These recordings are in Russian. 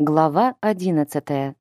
Глава 11.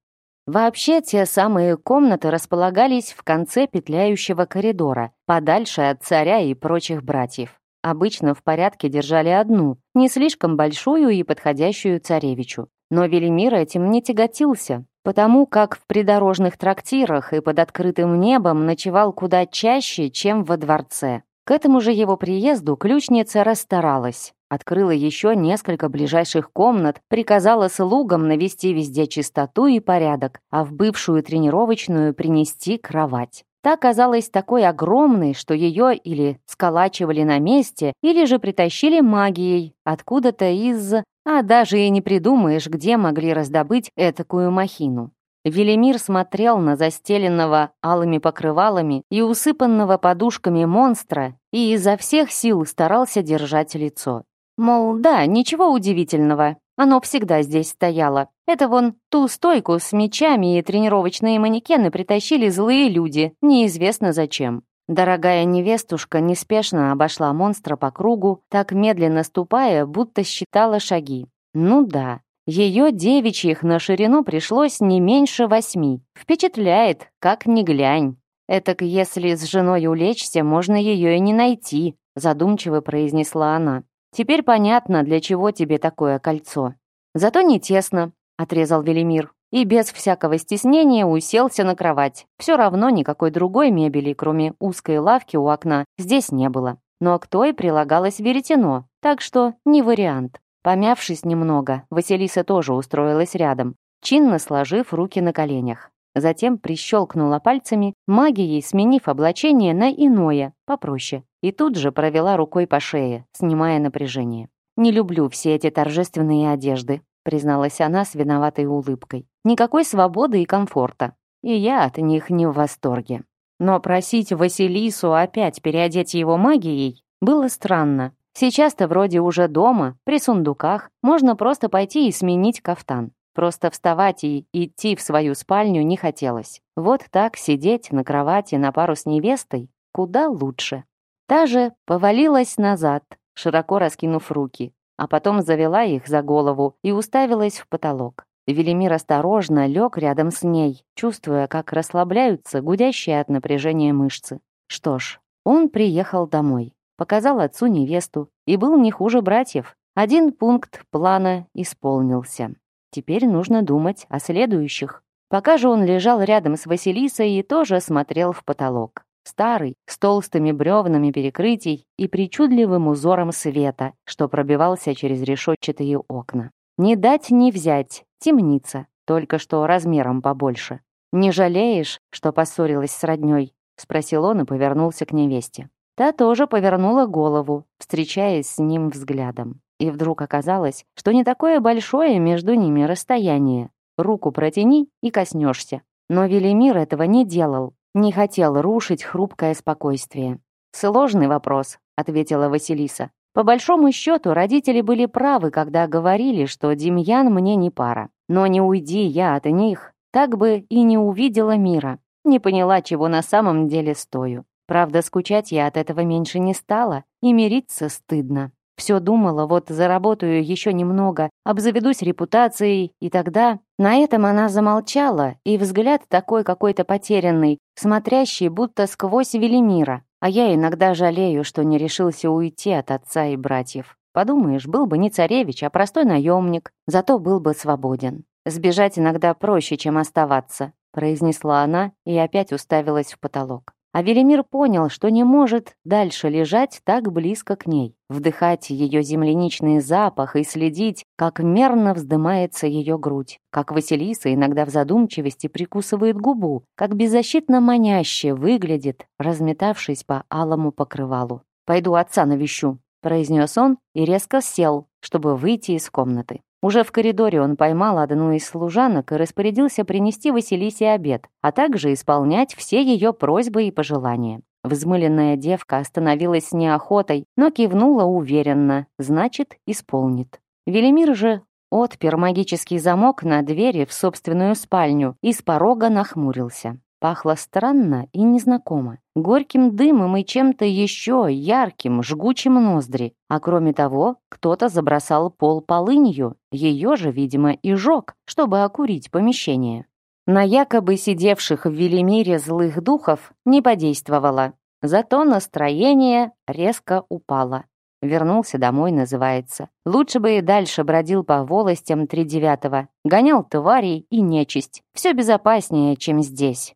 Вообще, те самые комнаты располагались в конце петляющего коридора, подальше от царя и прочих братьев. Обычно в порядке держали одну, не слишком большую и подходящую царевичу. Но Велимир этим не тяготился, потому как в придорожных трактирах и под открытым небом ночевал куда чаще, чем во дворце. К этому же его приезду ключница расстаралась. Открыла еще несколько ближайших комнат, приказала слугам навести везде чистоту и порядок, а в бывшую тренировочную принести кровать. Та казалась такой огромной, что ее или сколачивали на месте, или же притащили магией откуда-то из... А даже и не придумаешь, где могли раздобыть этакую махину. Велимир смотрел на застеленного алыми покрывалами и усыпанного подушками монстра и изо всех сил старался держать лицо. Мол, да, ничего удивительного. Оно всегда здесь стояло. Это вон ту стойку с мечами и тренировочные манекены притащили злые люди, неизвестно зачем. Дорогая невестушка неспешно обошла монстра по кругу, так медленно ступая, будто считала шаги. Ну да, ее девичьих на ширину пришлось не меньше восьми. Впечатляет, как ни глянь. Этак, если с женой улечься, можно ее и не найти, задумчиво произнесла она. «Теперь понятно, для чего тебе такое кольцо. Зато не тесно», — отрезал Велимир. И без всякого стеснения уселся на кровать. Все равно никакой другой мебели, кроме узкой лавки у окна, здесь не было. Но к той прилагалось веретено, так что не вариант. Помявшись немного, Василиса тоже устроилась рядом, чинно сложив руки на коленях. Затем прищелкнула пальцами, магией сменив облачение на иное, попроще. И тут же провела рукой по шее, снимая напряжение. «Не люблю все эти торжественные одежды», призналась она с виноватой улыбкой. «Никакой свободы и комфорта. И я от них не в восторге». Но просить Василису опять переодеть его магией было странно. Сейчас-то вроде уже дома, при сундуках, можно просто пойти и сменить кафтан. Просто вставать и идти в свою спальню не хотелось. Вот так сидеть на кровати на пару с невестой куда лучше. Та же повалилась назад, широко раскинув руки, а потом завела их за голову и уставилась в потолок. Велимир осторожно лег рядом с ней, чувствуя, как расслабляются гудящие от напряжения мышцы. Что ж, он приехал домой, показал отцу невесту и был не хуже братьев. Один пункт плана исполнился. Теперь нужно думать о следующих. Пока же он лежал рядом с Василисой и тоже смотрел в потолок. Старый, с толстыми бревнами перекрытий и причудливым узором света, что пробивался через решетчатые окна. Не дать не взять, темница, только что размером побольше. «Не жалеешь, что поссорилась с роднёй?» — спросил он и повернулся к невесте. Та тоже повернула голову, встречаясь с ним взглядом. И вдруг оказалось, что не такое большое между ними расстояние. Руку протяни и коснешься. Но Велимир этого не делал, не хотел рушить хрупкое спокойствие. «Сложный вопрос», — ответила Василиса. «По большому счету, родители были правы, когда говорили, что Демьян мне не пара. Но не уйди я от них, так бы и не увидела мира. Не поняла, чего на самом деле стою. Правда, скучать я от этого меньше не стала, и мириться стыдно». Все думала, вот заработаю еще немного, обзаведусь репутацией, и тогда... На этом она замолчала, и взгляд такой какой-то потерянный, смотрящий будто сквозь Велимира. А я иногда жалею, что не решился уйти от отца и братьев. Подумаешь, был бы не царевич, а простой наемник, зато был бы свободен. Сбежать иногда проще, чем оставаться, произнесла она и опять уставилась в потолок. А Велимир понял, что не может дальше лежать так близко к ней, вдыхать ее земляничный запах и следить, как мерно вздымается ее грудь, как Василиса иногда в задумчивости прикусывает губу, как беззащитно маняще выглядит, разметавшись по алому покрывалу. «Пойду отца навещу», — произнес он и резко сел, чтобы выйти из комнаты. Уже в коридоре он поймал одну из служанок и распорядился принести Василисе обед, а также исполнять все ее просьбы и пожелания. Взмыленная девка остановилась с неохотой, но кивнула уверенно, значит, исполнит. Велимир же отпер магический замок на двери в собственную спальню и с порога нахмурился. Пахло странно и незнакомо. Горьким дымом и чем-то еще ярким, жгучим ноздри. А кроме того, кто-то забросал пол полынью, ее же, видимо, и жег, чтобы окурить помещение. На якобы сидевших в Велимире злых духов не подействовало. Зато настроение резко упало. Вернулся домой, называется. Лучше бы и дальше бродил по волостям тридевятого. Гонял тварей и нечисть. Все безопаснее, чем здесь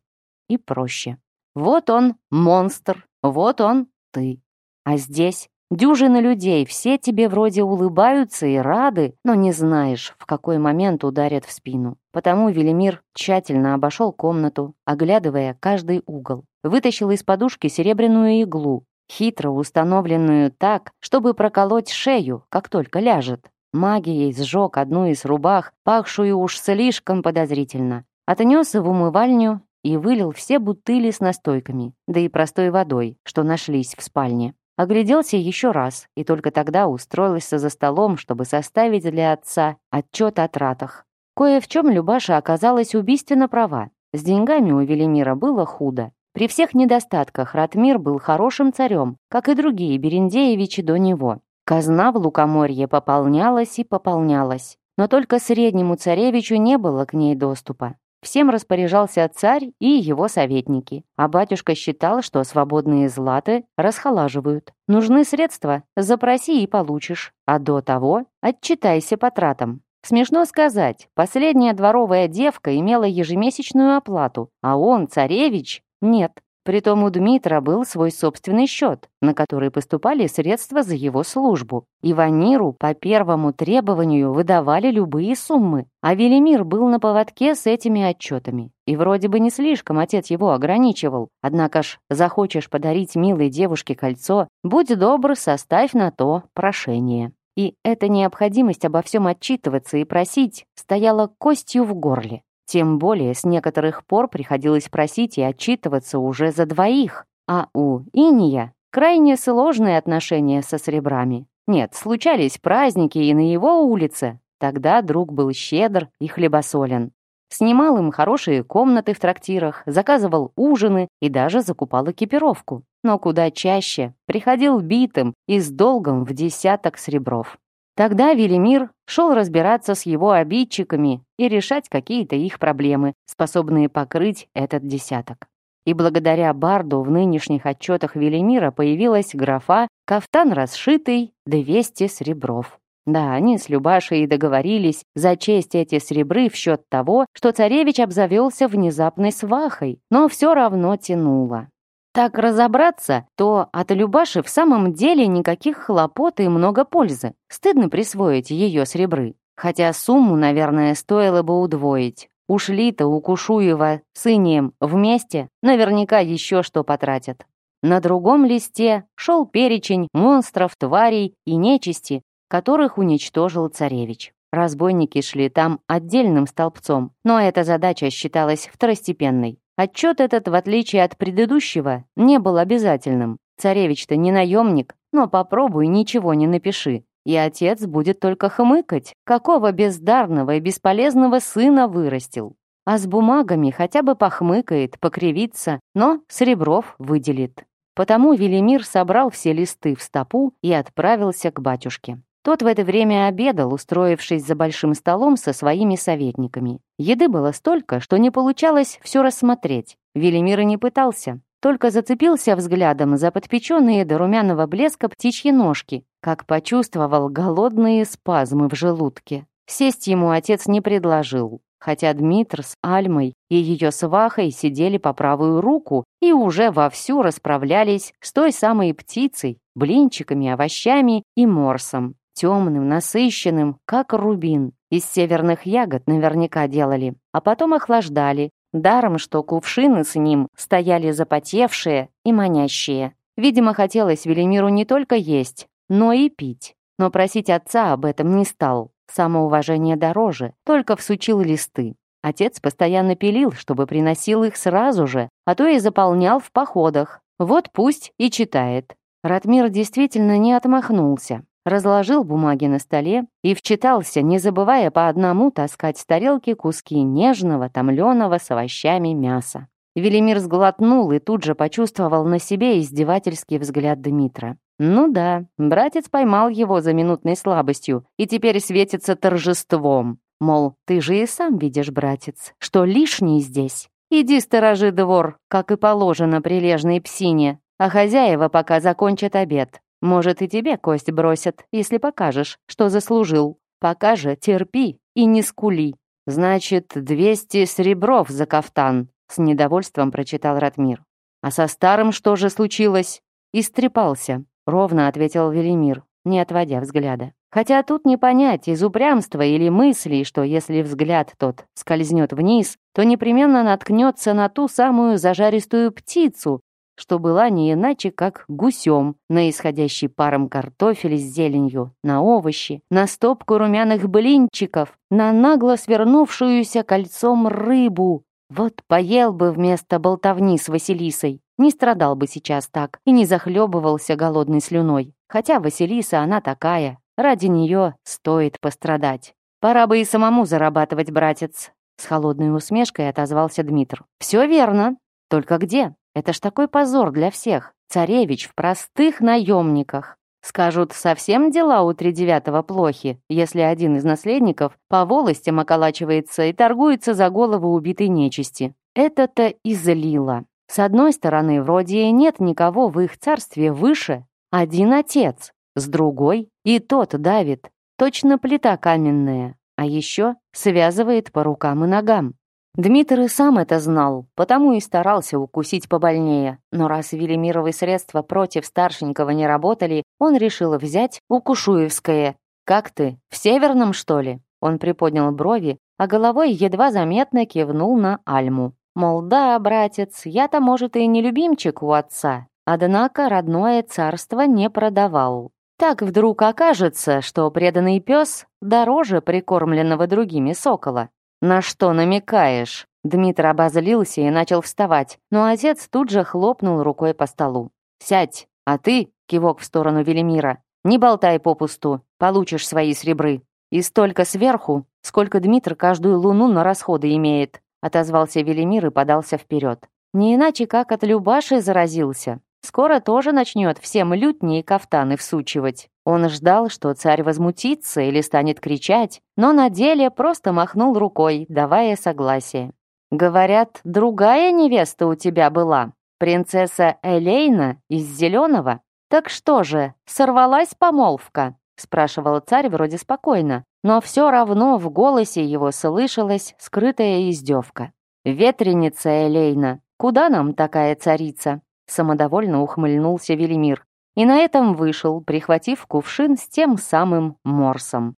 и проще. Вот он, монстр, вот он, ты. А здесь дюжины людей, все тебе вроде улыбаются и рады, но не знаешь, в какой момент ударят в спину. Потому Велимир тщательно обошел комнату, оглядывая каждый угол. Вытащил из подушки серебряную иглу, хитро установленную так, чтобы проколоть шею, как только ляжет. Магией сжег одну из рубах, пахшую уж слишком подозрительно. Отнес в умывальню и вылил все бутыли с настойками, да и простой водой, что нашлись в спальне. Огляделся еще раз, и только тогда устроился за столом, чтобы составить для отца отчет о тратах. Кое в чем Любаша оказалась убийственно права. С деньгами у Велимира было худо. При всех недостатках Ратмир был хорошим царем, как и другие Берендеевичи до него. Казна в Лукоморье пополнялась и пополнялась, но только среднему царевичу не было к ней доступа. Всем распоряжался царь и его советники, а батюшка считал, что свободные златы расхолаживают. Нужны средства, запроси и получишь, а до того отчитайся по тратам. Смешно сказать, последняя дворовая девка имела ежемесячную оплату, а он, царевич, нет. Притом у Дмитра был свой собственный счет, на который поступали средства за его службу. И Ваниру по первому требованию выдавали любые суммы. А Велимир был на поводке с этими отчетами. И вроде бы не слишком отец его ограничивал. Однако ж, захочешь подарить милой девушке кольцо, будь добр, составь на то прошение. И эта необходимость обо всем отчитываться и просить стояла костью в горле. Тем более, с некоторых пор приходилось просить и отчитываться уже за двоих. А у Иния крайне сложные отношения со сребрами. Нет, случались праздники и на его улице. Тогда друг был щедр и хлебосолен. Снимал им хорошие комнаты в трактирах, заказывал ужины и даже закупал экипировку. Но куда чаще приходил битым и с долгом в десяток сребров. Тогда Велимир шел разбираться с его обидчиками и решать какие-то их проблемы, способные покрыть этот десяток. И благодаря Барду в нынешних отчетах Велимира появилась графа «Кафтан расшитый, 200 сребров». Да, они с Любашей договорились зачесть эти сребры в счет того, что царевич обзавелся внезапной свахой, но все равно тянуло так разобраться, то от Любаши в самом деле никаких хлопот и много пользы. Стыдно присвоить ее сребры. Хотя сумму, наверное, стоило бы удвоить. Ушли-то у Кушуева с инием вместе, наверняка еще что потратят. На другом листе шел перечень монстров, тварей и нечисти, которых уничтожил царевич. Разбойники шли там отдельным столбцом, но эта задача считалась второстепенной. Отчет этот, в отличие от предыдущего, не был обязательным. Царевич-то не наемник, но попробуй ничего не напиши. И отец будет только хмыкать, какого бездарного и бесполезного сына вырастил. А с бумагами хотя бы похмыкает, покривится, но сребров выделит. Потому Велимир собрал все листы в стопу и отправился к батюшке. Тот в это время обедал, устроившись за большим столом со своими советниками. Еды было столько, что не получалось все рассмотреть. Велимир и не пытался, только зацепился взглядом за подпеченные до румяного блеска птичьи ножки, как почувствовал голодные спазмы в желудке. Сесть ему отец не предложил, хотя Дмитр с Альмой и ее свахой сидели по правую руку и уже вовсю расправлялись с той самой птицей, блинчиками, овощами и морсом темным, насыщенным, как рубин. Из северных ягод наверняка делали, а потом охлаждали. Даром, что кувшины с ним стояли запотевшие и манящие. Видимо, хотелось Велимиру не только есть, но и пить. Но просить отца об этом не стал. Самоуважение дороже, только всучил листы. Отец постоянно пилил, чтобы приносил их сразу же, а то и заполнял в походах. Вот пусть и читает. Ратмир действительно не отмахнулся разложил бумаги на столе и вчитался, не забывая по одному таскать с тарелки куски нежного, томленого с овощами мяса. Велимир сглотнул и тут же почувствовал на себе издевательский взгляд Дмитра. Ну да, братец поймал его за минутной слабостью и теперь светится торжеством. Мол, ты же и сам видишь, братец, что лишний здесь. Иди сторожи двор, как и положено прилежной псине, а хозяева пока закончат обед. Может, и тебе кость бросят, если покажешь, что заслужил. Пока же терпи и не скули. Значит, двести серебров за кафтан, с недовольством прочитал Ратмир. А со старым что же случилось? Истрепался, ровно ответил Велимир, не отводя взгляда. Хотя тут не понять, из упрямства или мысли, что если взгляд тот скользнет вниз, то непременно наткнется на ту самую зажаристую птицу, что была не иначе, как гусем, на исходящий паром картофель с зеленью, на овощи, на стопку румяных блинчиков, на нагло свернувшуюся кольцом рыбу. Вот поел бы вместо болтовни с Василисой, не страдал бы сейчас так и не захлебывался голодной слюной. Хотя Василиса она такая, ради нее стоит пострадать. Пора бы и самому зарабатывать, братец. С холодной усмешкой отозвался Дмитр. «Все верно. Только где?» Это ж такой позор для всех. Царевич в простых наемниках. Скажут, совсем дела у тридевятого плохи, если один из наследников по волостям околачивается и торгуется за голову убитой нечисти. Это-то и злило. С одной стороны, вроде и нет никого в их царстве выше. Один отец. С другой — и тот давит. Точно плита каменная. А еще связывает по рукам и ногам. Дмитр и сам это знал, потому и старался укусить побольнее. Но раз Велимировы средства против старшенького не работали, он решил взять укушуевское. «Как ты? В Северном, что ли?» Он приподнял брови, а головой едва заметно кивнул на Альму. Мол, да, братец, я-то, может, и не любимчик у отца, однако родное царство не продавал. Так вдруг окажется, что преданный пес дороже прикормленного другими сокола. «На что намекаешь?» Дмитр обозлился и начал вставать, но отец тут же хлопнул рукой по столу. «Сядь, а ты, — кивок в сторону Велимира, — не болтай попусту, получишь свои сребры. И столько сверху, сколько Дмитр каждую луну на расходы имеет», — отозвался Велимир и подался вперед. «Не иначе, как от Любаши заразился. Скоро тоже начнет всем лютни и кафтаны всучивать». Он ждал, что царь возмутится или станет кричать, но на деле просто махнул рукой, давая согласие. «Говорят, другая невеста у тебя была, принцесса Элейна из Зеленого. Так что же, сорвалась помолвка?» спрашивал царь вроде спокойно, но все равно в голосе его слышалась скрытая издевка. «Ветреница Элейна, куда нам такая царица?» самодовольно ухмыльнулся Велимир. И на этом вышел, прихватив кувшин с тем самым морсом.